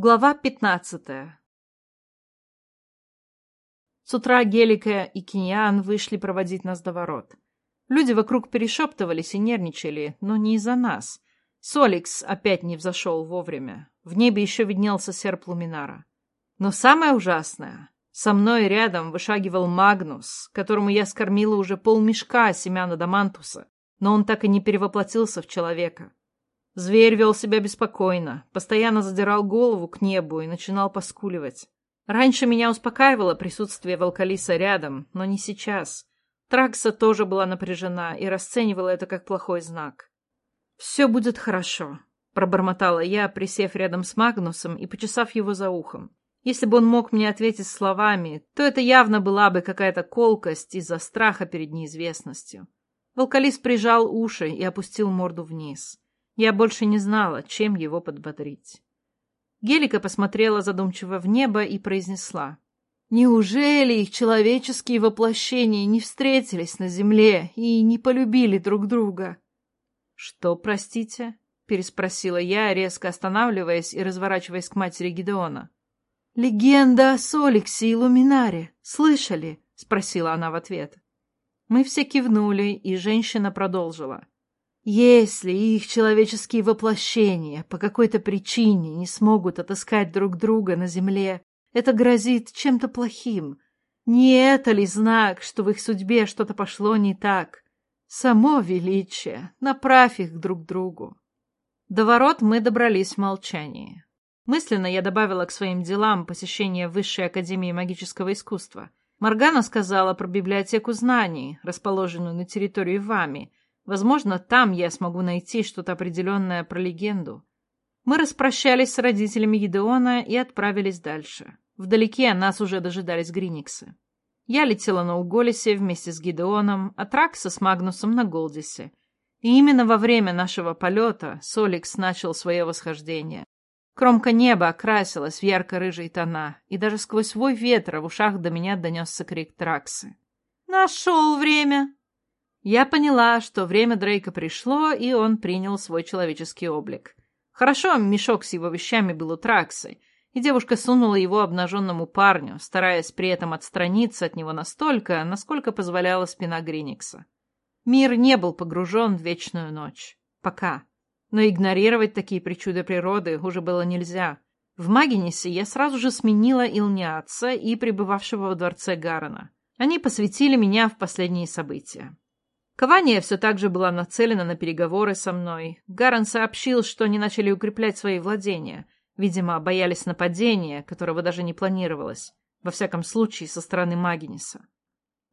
Глава пятнадцатая С утра Гелика и Киньян вышли проводить нас до ворот. Люди вокруг перешептывались и нервничали, но не из-за нас. Соликс опять не взошел вовремя. В небе еще виднелся серп Луминара. Но самое ужасное, со мной рядом вышагивал Магнус, которому я скормила уже полмешка семян адамантуса, но он так и не перевоплотился в человека. Зверь вел себя беспокойно, постоянно задирал голову к небу и начинал поскуливать. Раньше меня успокаивало присутствие волкалиса рядом, но не сейчас. Тракса тоже была напряжена и расценивала это как плохой знак. «Все будет хорошо», — пробормотала я, присев рядом с Магнусом и почесав его за ухом. Если бы он мог мне ответить словами, то это явно была бы какая-то колкость из-за страха перед неизвестностью. Волкалис прижал уши и опустил морду вниз. Я больше не знала, чем его подбодрить. Гелика посмотрела задумчиво в небо и произнесла. «Неужели их человеческие воплощения не встретились на земле и не полюбили друг друга?» «Что, простите?» — переспросила я, резко останавливаясь и разворачиваясь к матери Гидеона. «Легенда о Соликсе и Луминаре. Слышали?» — спросила она в ответ. Мы все кивнули, и женщина продолжила. Если их человеческие воплощения по какой-то причине не смогут отыскать друг друга на земле, это грозит чем-то плохим. Не это ли знак, что в их судьбе что-то пошло не так? Само величие, направь их друг к другу. До ворот мы добрались в молчании. Мысленно я добавила к своим делам посещение Высшей Академии Магического Искусства. Моргана сказала про библиотеку знаний, расположенную на территории Вами, Возможно, там я смогу найти что-то определенное про легенду. Мы распрощались с родителями Гидеона и отправились дальше. Вдалеке нас уже дожидались Гриниксы. Я летела на Уголисе вместе с Гидеоном, а Тракса с Магнусом на Голдисе. И именно во время нашего полета Соликс начал свое восхождение. Кромка неба окрасилась в ярко-рыжие тона, и даже сквозь вой ветра в ушах до меня донесся крик Траксы. «Нашел время!» Я поняла, что время Дрейка пришло, и он принял свой человеческий облик. Хорошо, мешок с его вещами был у Траксы, и девушка сунула его обнаженному парню, стараясь при этом отстраниться от него настолько, насколько позволяла спина Гриникса. Мир не был погружен в вечную ночь. Пока. Но игнорировать такие причуды природы уже было нельзя. В Магинисе я сразу же сменила Илниаца и пребывавшего во дворце Гарана. Они посвятили меня в последние события. Кавания все так же была нацелена на переговоры со мной. Гаран сообщил, что они начали укреплять свои владения. Видимо, боялись нападения, которого даже не планировалось. Во всяком случае, со стороны Магиниса.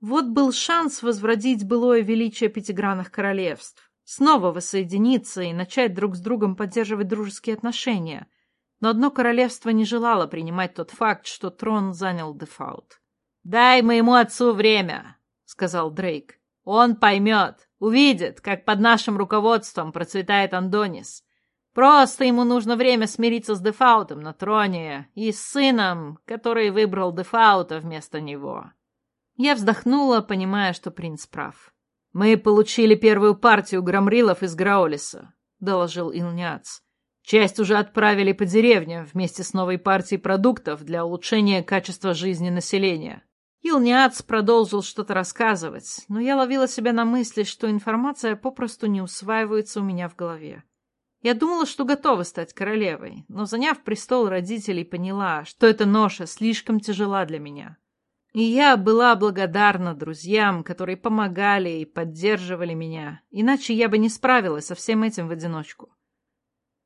Вот был шанс возвратить былое величие пятигранных королевств. Снова воссоединиться и начать друг с другом поддерживать дружеские отношения. Но одно королевство не желало принимать тот факт, что трон занял Дефаут. «Дай моему отцу время», — сказал Дрейк. Он поймет, увидит, как под нашим руководством процветает Андонис. Просто ему нужно время смириться с Дефаутом на троне и с сыном, который выбрал Дефаута вместо него. Я вздохнула, понимая, что принц прав. «Мы получили первую партию громрилов из Граолиса», — доложил Илняц. «Часть уже отправили по деревням вместе с новой партией продуктов для улучшения качества жизни населения. Илниац продолжил что-то рассказывать, но я ловила себя на мысли, что информация попросту не усваивается у меня в голове. Я думала, что готова стать королевой, но, заняв престол родителей, поняла, что эта ноша слишком тяжела для меня. И я была благодарна друзьям, которые помогали и поддерживали меня, иначе я бы не справилась со всем этим в одиночку.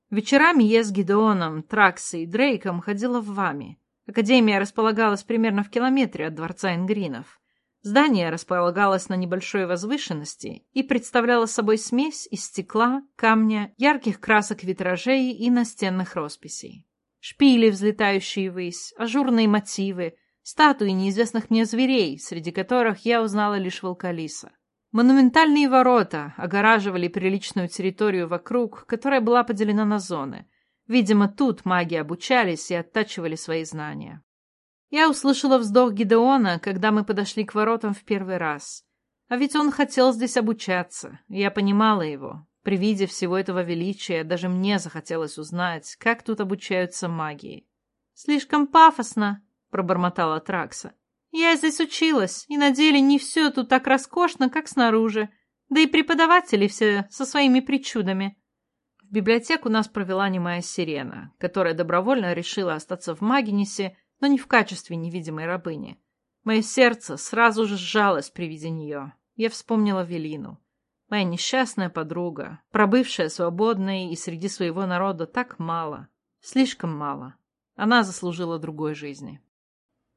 Вечерами я с Гидеоном, Траксой и Дрейком ходила в Вами, Академия располагалась примерно в километре от дворца Ингринов. Здание располагалось на небольшой возвышенности и представляло собой смесь из стекла, камня, ярких красок витражей и настенных росписей. Шпили, взлетающие ввысь, ажурные мотивы, статуи неизвестных мне зверей, среди которых я узнала лишь волкалиса. Монументальные ворота огораживали приличную территорию вокруг, которая была поделена на зоны — Видимо, тут маги обучались и оттачивали свои знания. Я услышала вздох Гидеона, когда мы подошли к воротам в первый раз. А ведь он хотел здесь обучаться, я понимала его. При виде всего этого величия даже мне захотелось узнать, как тут обучаются магии. «Слишком пафосно», — пробормотала Тракса. «Я здесь училась, и на деле не все тут так роскошно, как снаружи. Да и преподаватели все со своими причудами». Библиотеку нас провела немая сирена, которая добровольно решила остаться в Магинисе, но не в качестве невидимой рабыни. Мое сердце сразу же сжалось при виде нее. Я вспомнила Велину. Моя несчастная подруга, пробывшая свободной и среди своего народа так мало, слишком мало. Она заслужила другой жизни.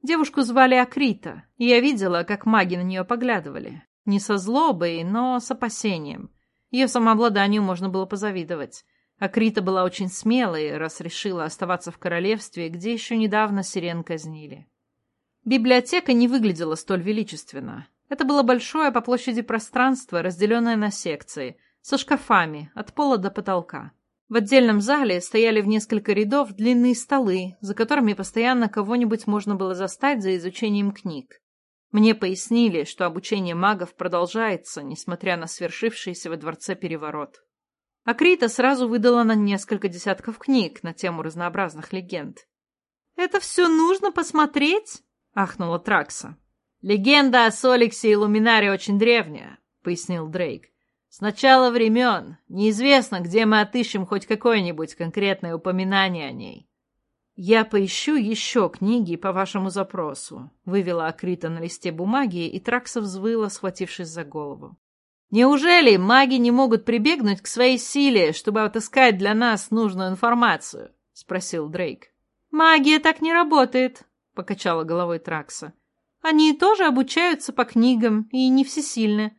Девушку звали Акрита, и я видела, как маги на нее поглядывали. Не со злобой, но с опасением. Ее самообладанию можно было позавидовать. Акрита была очень смелой, раз решила оставаться в королевстве, где еще недавно сирен казнили. Библиотека не выглядела столь величественно. Это было большое по площади пространство, разделенное на секции, со шкафами от пола до потолка. В отдельном зале стояли в несколько рядов длинные столы, за которыми постоянно кого-нибудь можно было застать за изучением книг. Мне пояснили, что обучение магов продолжается, несмотря на свершившийся во дворце переворот. Акрита сразу выдала на несколько десятков книг на тему разнообразных легенд. «Это все нужно посмотреть?» — ахнула Тракса. «Легенда о Соликсе и Луминаре очень древняя», — пояснил Дрейк. С начала времен неизвестно, где мы отыщем хоть какое-нибудь конкретное упоминание о ней. «Я поищу еще книги по вашему запросу», — вывела Акрита на листе бумаги, и Тракса взвыла, схватившись за голову. «Неужели маги не могут прибегнуть к своей силе, чтобы отыскать для нас нужную информацию?» — спросил Дрейк. «Магия так не работает», — покачала головой Тракса. «Они тоже обучаются по книгам и не всесильны.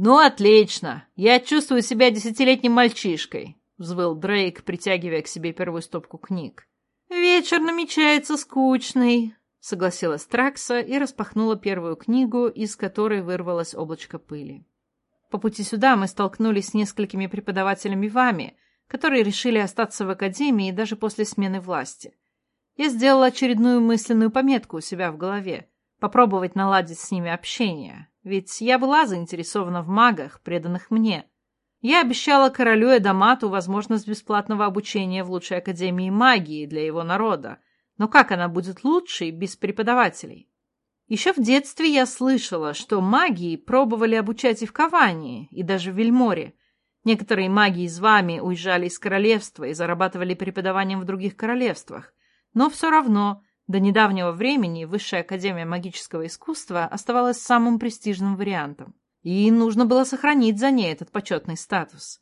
«Ну, отлично! Я чувствую себя десятилетним мальчишкой», — взвыл Дрейк, притягивая к себе первую стопку книг. «Вечер намечается скучный», — согласилась Тракса и распахнула первую книгу, из которой вырвалось облачко пыли. По пути сюда мы столкнулись с несколькими преподавателями вами, которые решили остаться в академии даже после смены власти. Я сделала очередную мысленную пометку у себя в голове, попробовать наладить с ними общение, ведь я была заинтересована в магах, преданных мне. Я обещала королю Эдамату возможность бесплатного обучения в лучшей академии магии для его народа. Но как она будет лучшей без преподавателей? Еще в детстве я слышала, что магии пробовали обучать и в Кавании, и даже в Вельморе. Некоторые маги из вами уезжали из королевства и зарабатывали преподаванием в других королевствах. Но все равно до недавнего времени Высшая Академия Магического Искусства оставалась самым престижным вариантом, и нужно было сохранить за ней этот почетный статус.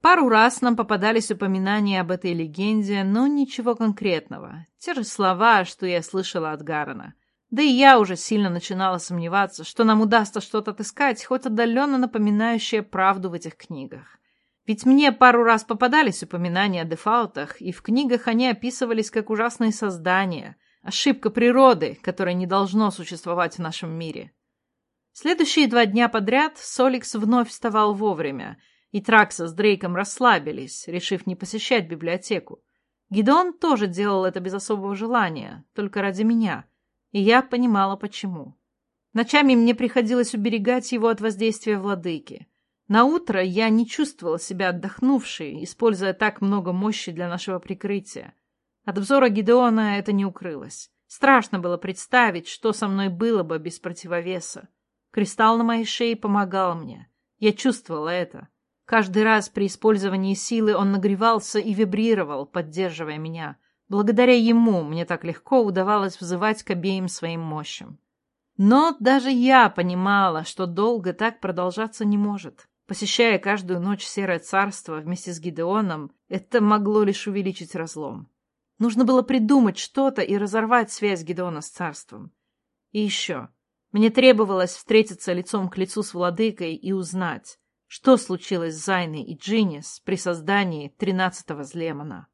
Пару раз нам попадались упоминания об этой легенде, но ничего конкретного. Те же слова, что я слышала от Гарана. Да и я уже сильно начинала сомневаться, что нам удастся что-то отыскать, хоть отдаленно напоминающее правду в этих книгах. Ведь мне пару раз попадались упоминания о дефаутах, и в книгах они описывались как ужасные создания, Ошибка природы, которая не должно существовать в нашем мире. Следующие два дня подряд Соликс вновь вставал вовремя, и Тракса с Дрейком расслабились, решив не посещать библиотеку. Гидон тоже делал это без особого желания, только ради меня, и я понимала, почему. Ночами мне приходилось уберегать его от воздействия владыки. На утро я не чувствовала себя отдохнувшей, используя так много мощи для нашего прикрытия. От взора Гидеона это не укрылось. Страшно было представить, что со мной было бы без противовеса. Кристалл на моей шее помогал мне. Я чувствовала это. Каждый раз при использовании силы он нагревался и вибрировал, поддерживая меня. Благодаря ему мне так легко удавалось взывать к обеим своим мощам. Но даже я понимала, что долго так продолжаться не может. Посещая каждую ночь Серое Царство вместе с Гидеоном, это могло лишь увеличить разлом. Нужно было придумать что-то и разорвать связь Гедеона с царством. И еще. Мне требовалось встретиться лицом к лицу с владыкой и узнать, что случилось с Зайной и Джинис при создании тринадцатого Злемана.